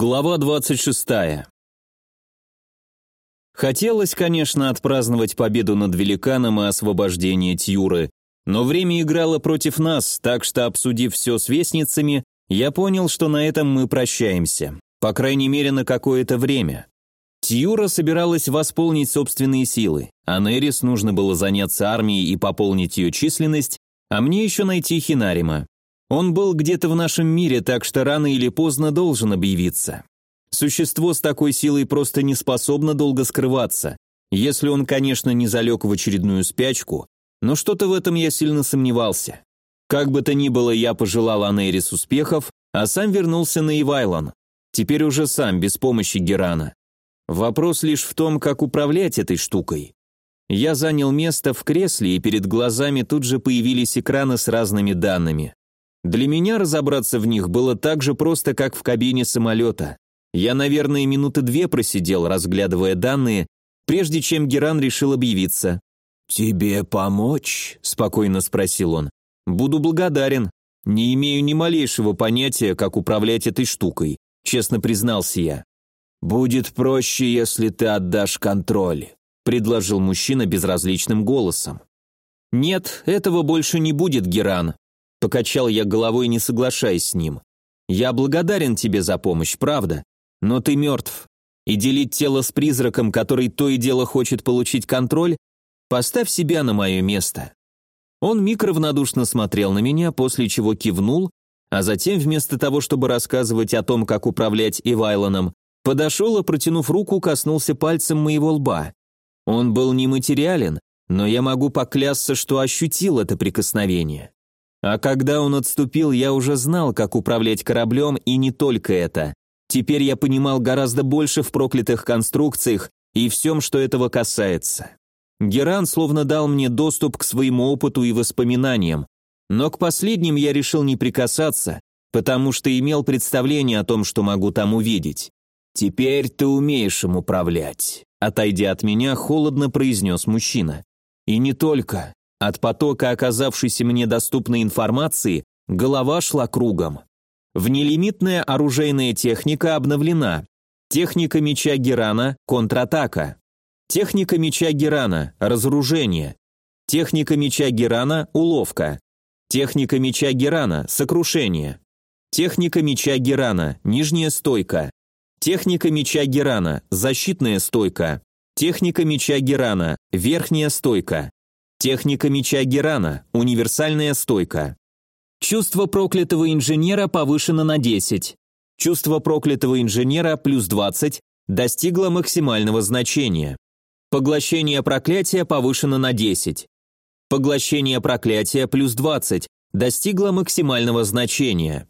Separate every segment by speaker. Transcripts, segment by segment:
Speaker 1: Глава 26. Хотелось, конечно, отпраздновать победу над великаном и освобождение Тьюры, но время играло против нас, так что, обсудив все с вестницами, я понял, что на этом мы прощаемся. По крайней мере, на какое-то время. Тьюра собиралась восполнить собственные силы, а Нерис нужно было заняться армией и пополнить ее численность, а мне еще найти Хинарима. Он был где-то в нашем мире, так что рано или поздно должен объявиться. Существо с такой силой просто не способно долго скрываться, если он, конечно, не залег в очередную спячку, но что-то в этом я сильно сомневался. Как бы то ни было, я пожелал Анерис успехов, а сам вернулся на Ивайлон. Теперь уже сам, без помощи Герана. Вопрос лишь в том, как управлять этой штукой. Я занял место в кресле, и перед глазами тут же появились экраны с разными данными. Для меня разобраться в них было так же просто, как в кабине самолета. Я, наверное, минуты две просидел, разглядывая данные, прежде чем Геран решил объявиться. «Тебе помочь?» – спокойно спросил он. «Буду благодарен. Не имею ни малейшего понятия, как управлять этой штукой», – честно признался я. «Будет проще, если ты отдашь контроль», – предложил мужчина безразличным голосом. «Нет, этого больше не будет, Геран. Покачал я головой, не соглашаясь с ним. «Я благодарен тебе за помощь, правда, но ты мертв. И делить тело с призраком, который то и дело хочет получить контроль, поставь себя на мое место». Он миг равнодушно смотрел на меня, после чего кивнул, а затем вместо того, чтобы рассказывать о том, как управлять Ивайлоном, подошел и, протянув руку, коснулся пальцем моего лба. Он был нематериален, но я могу поклясться, что ощутил это прикосновение. А когда он отступил, я уже знал, как управлять кораблем, и не только это. Теперь я понимал гораздо больше в проклятых конструкциях и всем, что этого касается. Геран словно дал мне доступ к своему опыту и воспоминаниям, но к последним я решил не прикасаться, потому что имел представление о том, что могу там увидеть. «Теперь ты умеешь им управлять», — отойдя от меня, холодно произнес мужчина. «И не только. От потока оказавшейся мне доступной информации голова шла кругом. Внелимитная оружейная техника обновлена. Техника меча Герана – контратака. Техника меча Герана – разоружение. Техника меча Герана – уловка. Техника меча Герана – сокрушение. Техника меча Герана – нижняя стойка. Техника меча Герана – защитная стойка. Техника меча Герана – верхняя стойка. Техника меча Герана. Универсальная стойка. Чувство проклятого инженера повышено на 10. Чувство проклятого инженера плюс 20 достигло максимального значения. Поглощение проклятия повышено на 10. Поглощение проклятия плюс 20 достигло максимального значения.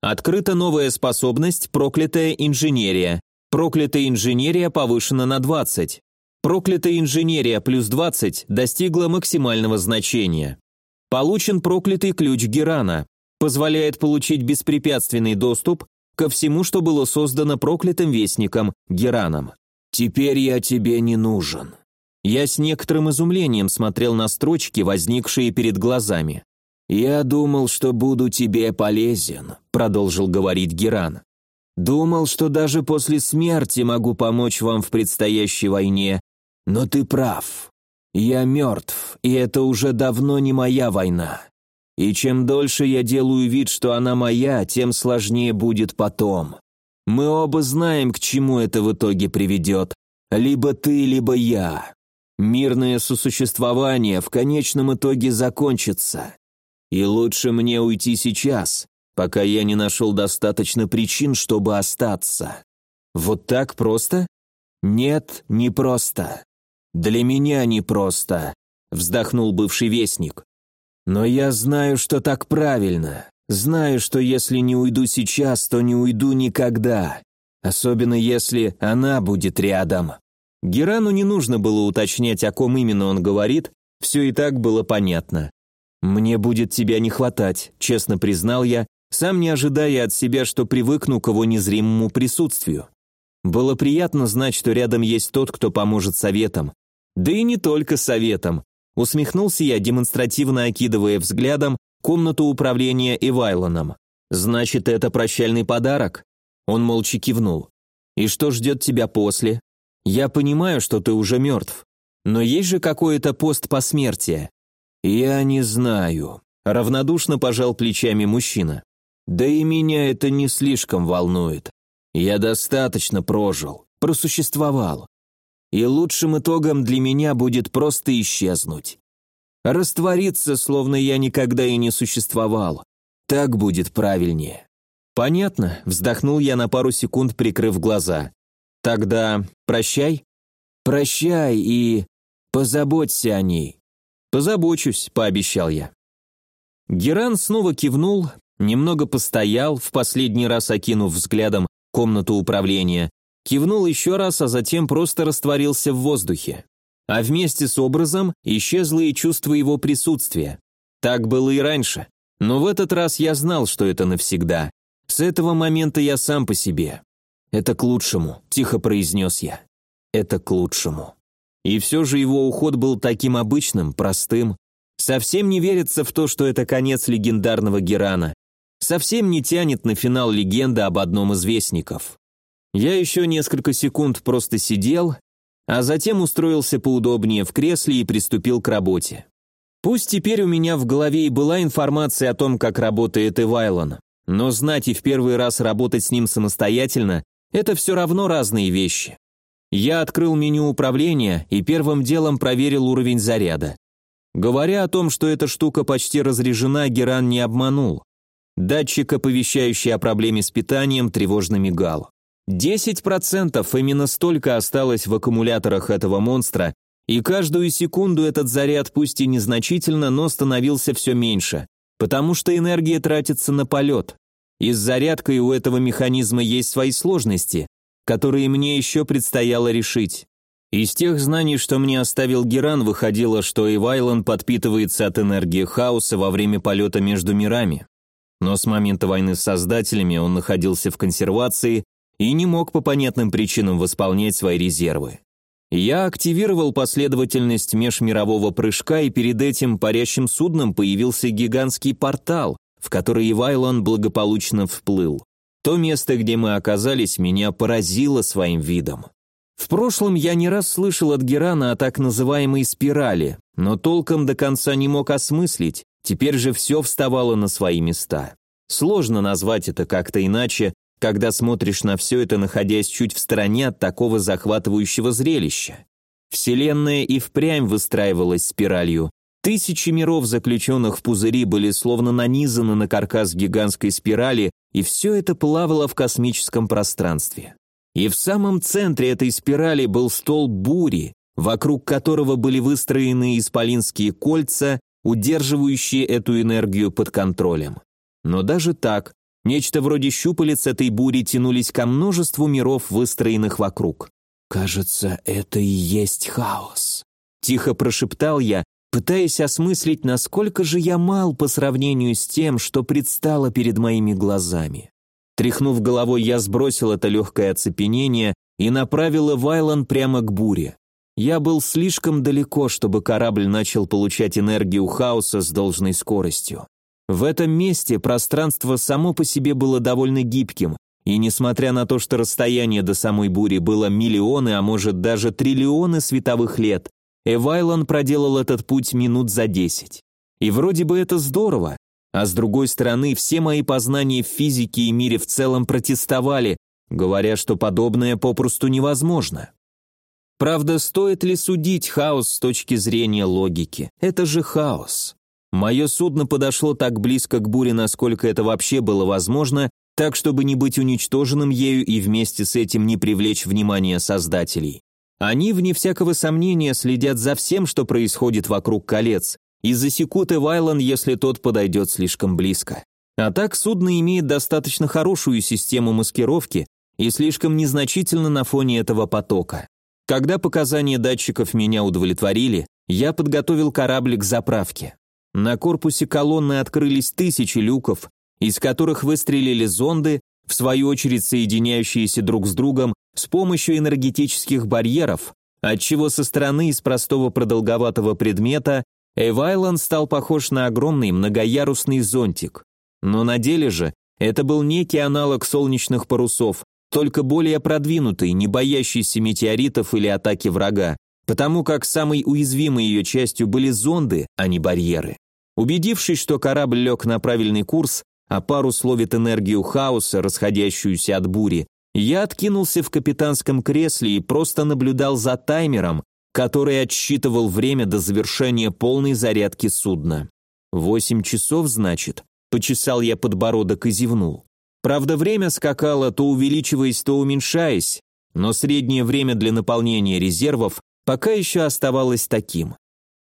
Speaker 1: Открыта новая способность «Проклятая инженерия». Проклятая инженерия повышена на 20. Проклятая инженерия плюс 20 достигла максимального значения. Получен проклятый ключ Герана. Позволяет получить беспрепятственный доступ ко всему, что было создано проклятым вестником Гераном. «Теперь я тебе не нужен». Я с некоторым изумлением смотрел на строчки, возникшие перед глазами. «Я думал, что буду тебе полезен», — продолжил говорить Геран. «Думал, что даже после смерти могу помочь вам в предстоящей войне, но ты прав. Я мертв, и это уже давно не моя война. И чем дольше я делаю вид, что она моя, тем сложнее будет потом. Мы оба знаем, к чему это в итоге приведет. Либо ты, либо я. Мирное сосуществование в конечном итоге закончится. И лучше мне уйти сейчас, пока я не нашел достаточно причин, чтобы остаться. Вот так просто? Нет, не просто. «Для меня непросто», — вздохнул бывший вестник. «Но я знаю, что так правильно. Знаю, что если не уйду сейчас, то не уйду никогда. Особенно если она будет рядом». Герану не нужно было уточнять, о ком именно он говорит, все и так было понятно. «Мне будет тебя не хватать», — честно признал я, сам не ожидая от себя, что привыкну к его незримому присутствию. Было приятно знать, что рядом есть тот, кто поможет советом, да и не только советом. Усмехнулся я, демонстративно окидывая взглядом комнату управления Ивайлоном. Значит, это прощальный подарок? Он молча кивнул. «И что ждет тебя после? Я понимаю, что ты уже мертв. Но есть же какое-то постпосмертие?» «Я не знаю», — равнодушно пожал плечами мужчина. «Да и меня это не слишком волнует. Я достаточно прожил, просуществовал. И лучшим итогом для меня будет просто исчезнуть. Раствориться, словно я никогда и не существовал. Так будет правильнее. Понятно, вздохнул я на пару секунд, прикрыв глаза. Тогда прощай. Прощай и позаботься о ней. Позабочусь, пообещал я. Геран снова кивнул, немного постоял, в последний раз окинув взглядом комнату управления, кивнул еще раз, а затем просто растворился в воздухе а вместе с образом исчезло и чувство его присутствия. Так было и раньше, но в этот раз я знал, что это навсегда. С этого момента я сам по себе. «Это к лучшему», — тихо произнес я. «Это к лучшему». И все же его уход был таким обычным, простым. Совсем не верится в то, что это конец легендарного Герана. Совсем не тянет на финал легенда об одном из вестников. Я еще несколько секунд просто сидел а затем устроился поудобнее в кресле и приступил к работе. Пусть теперь у меня в голове и была информация о том, как работает Эвайлон, но знать и в первый раз работать с ним самостоятельно – это все равно разные вещи. Я открыл меню управления и первым делом проверил уровень заряда. Говоря о том, что эта штука почти разряжена, Геран не обманул. Датчик, оповещающий о проблеме с питанием, тревожно мигал. 10% именно столько осталось в аккумуляторах этого монстра, и каждую секунду этот заряд пусть и незначительно, но становился все меньше, потому что энергия тратится на полет. И с зарядкой у этого механизма есть свои сложности, которые мне еще предстояло решить. Из тех знаний, что мне оставил Геран, выходило, что Эвайлон подпитывается от энергии хаоса во время полета между мирами. Но с момента войны с создателями он находился в консервации и не мог по понятным причинам восполнять свои резервы. Я активировал последовательность межмирового прыжка, и перед этим парящим судном появился гигантский портал, в который Ивайлон благополучно вплыл. То место, где мы оказались, меня поразило своим видом. В прошлом я не раз слышал от Герана о так называемой спирали, но толком до конца не мог осмыслить, теперь же все вставало на свои места. Сложно назвать это как-то иначе, когда смотришь на все это, находясь чуть в стороне от такого захватывающего зрелища. Вселенная и впрямь выстраивалась спиралью. Тысячи миров, заключенных в пузыри, были словно нанизаны на каркас гигантской спирали, и все это плавало в космическом пространстве. И в самом центре этой спирали был столб бури, вокруг которого были выстроены исполинские кольца, удерживающие эту энергию под контролем. Но даже так Нечто вроде щупалец этой бури тянулись ко множеству миров, выстроенных вокруг. «Кажется, это и есть хаос», — тихо прошептал я, пытаясь осмыслить, насколько же я мал по сравнению с тем, что предстало перед моими глазами. Тряхнув головой, я сбросил это легкое оцепенение и направил Вайлан прямо к буре. Я был слишком далеко, чтобы корабль начал получать энергию хаоса с должной скоростью. В этом месте пространство само по себе было довольно гибким, и несмотря на то, что расстояние до самой бури было миллионы, а может даже триллионы световых лет, Эвайлон проделал этот путь минут за десять. И вроде бы это здорово, а с другой стороны, все мои познания в физике и мире в целом протестовали, говоря, что подобное попросту невозможно. Правда, стоит ли судить хаос с точки зрения логики? Это же хаос. Мое судно подошло так близко к буре, насколько это вообще было возможно, так чтобы не быть уничтоженным ею и вместе с этим не привлечь внимание создателей. Они, вне всякого сомнения, следят за всем, что происходит вокруг колец, и засекут Эвайлон, если тот подойдет слишком близко. А так судно имеет достаточно хорошую систему маскировки и слишком незначительно на фоне этого потока. Когда показания датчиков меня удовлетворили, я подготовил корабль к заправке. На корпусе колонны открылись тысячи люков, из которых выстрелили зонды, в свою очередь соединяющиеся друг с другом с помощью энергетических барьеров, отчего со стороны из простого продолговатого предмета Эвайланд стал похож на огромный многоярусный зонтик. Но на деле же Это был некий аналог солнечных парусов, только более продвинутый, не боящийся метеоритов или атаки врага, потому как самой уязвимой ее частью были зонды, а не барьеры. Убедившись, что корабль лег на правильный курс, а парус ловит энергию хаоса, расходящуюся от бури, я откинулся в капитанском кресле и просто наблюдал за таймером, который отсчитывал время до завершения полной зарядки судна. Восемь часов, значит? Почесал я подбородок и зевнул. Правда, время скакало, то увеличиваясь, то уменьшаясь, но среднее время для наполнения резервов пока еще оставалось таким.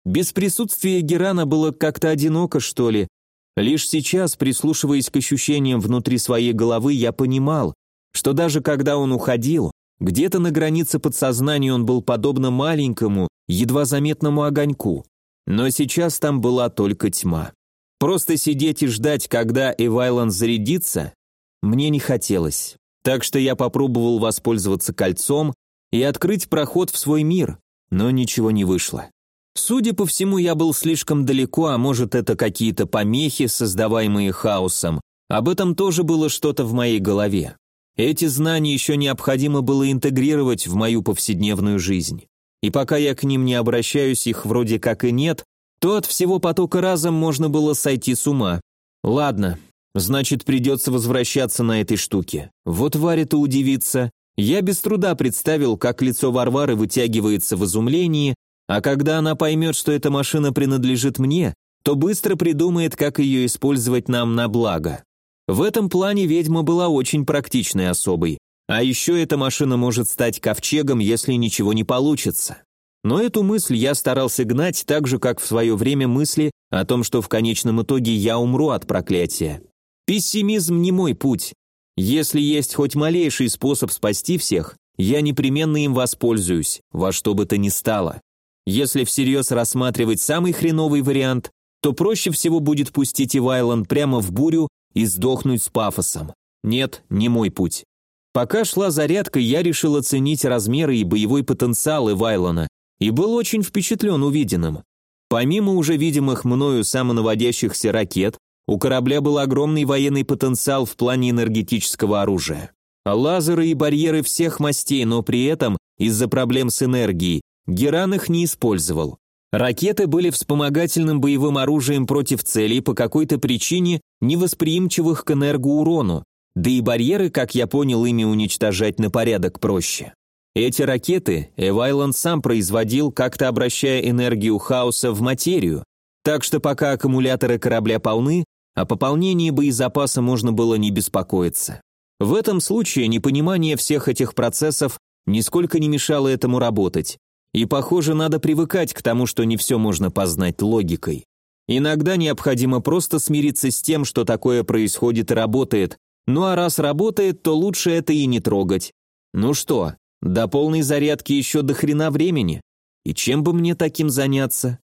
Speaker 1: Без присутствия Герана было как-то одиноко, что ли. Лишь сейчас, прислушиваясь к ощущениям внутри своей головы, я понимал, что даже когда он уходил, где-то на границе подсознания он был подобно маленькому, едва заметному огоньку. Но сейчас там была только тьма. Просто сидеть и ждать, когда Эвайланд зарядится, мне не хотелось. Так что я попробовал воспользоваться кольцом и открыть проход в свой мир, но ничего не вышло. Судя по всему, я был слишком далеко, а может это какие-то помехи, создаваемые хаосом. Об этом тоже было что-то в моей голове. Эти знания еще необходимо было интегрировать в мою повседневную жизнь. И пока я к ним не обращаюсь, их вроде как и нет, то от всего потока разом можно было сойти с ума. Ладно, значит придется возвращаться на этой штуке. Вот Варя-то удивится. Я без труда представил, как лицо Варвары вытягивается в изумлении, а когда она поймет, что эта машина принадлежит мне, то быстро придумает, как ее использовать нам на благо. В этом плане ведьма была очень практичной особой. А еще эта машина может стать ковчегом, если ничего не получится. Но эту мысль я старался гнать так же, как в свое время мысли о том, что в конечном итоге я умру от проклятия. Пессимизм не мой путь. Если есть хоть малейший способ спасти всех, я непременно им воспользуюсь, во что бы то ни стало. Если всерьез рассматривать самый хреновый вариант, то проще всего будет пустить Ивайлан прямо в бурю и сдохнуть с пафосом. Нет, не мой путь. Пока шла зарядка, я решил оценить размеры и боевой потенциал Ивайлона и был очень впечатлен увиденным. Помимо уже видимых мною самонаводящихся ракет, у корабля был огромный военный потенциал в плане энергетического оружия. Лазеры и барьеры всех мастей, но при этом, из-за проблем с энергией, Геран их не использовал. Ракеты были вспомогательным боевым оружием против целей по какой-то причине невосприимчивых к энергоурону, да и барьеры, как я понял, ими уничтожать на порядок проще. Эти ракеты Эвайланд сам производил, как-то обращая энергию хаоса в материю, так что пока аккумуляторы корабля полны, о пополнении боезапаса можно было не беспокоиться. В этом случае непонимание всех этих процессов нисколько не мешало этому работать, и, похоже, надо привыкать к тому, что не все можно познать логикой. Иногда необходимо просто смириться с тем, что такое происходит и работает. Ну а раз работает, то лучше это и не трогать. Ну что, до полной зарядки еще до хрена времени. И чем бы мне таким заняться?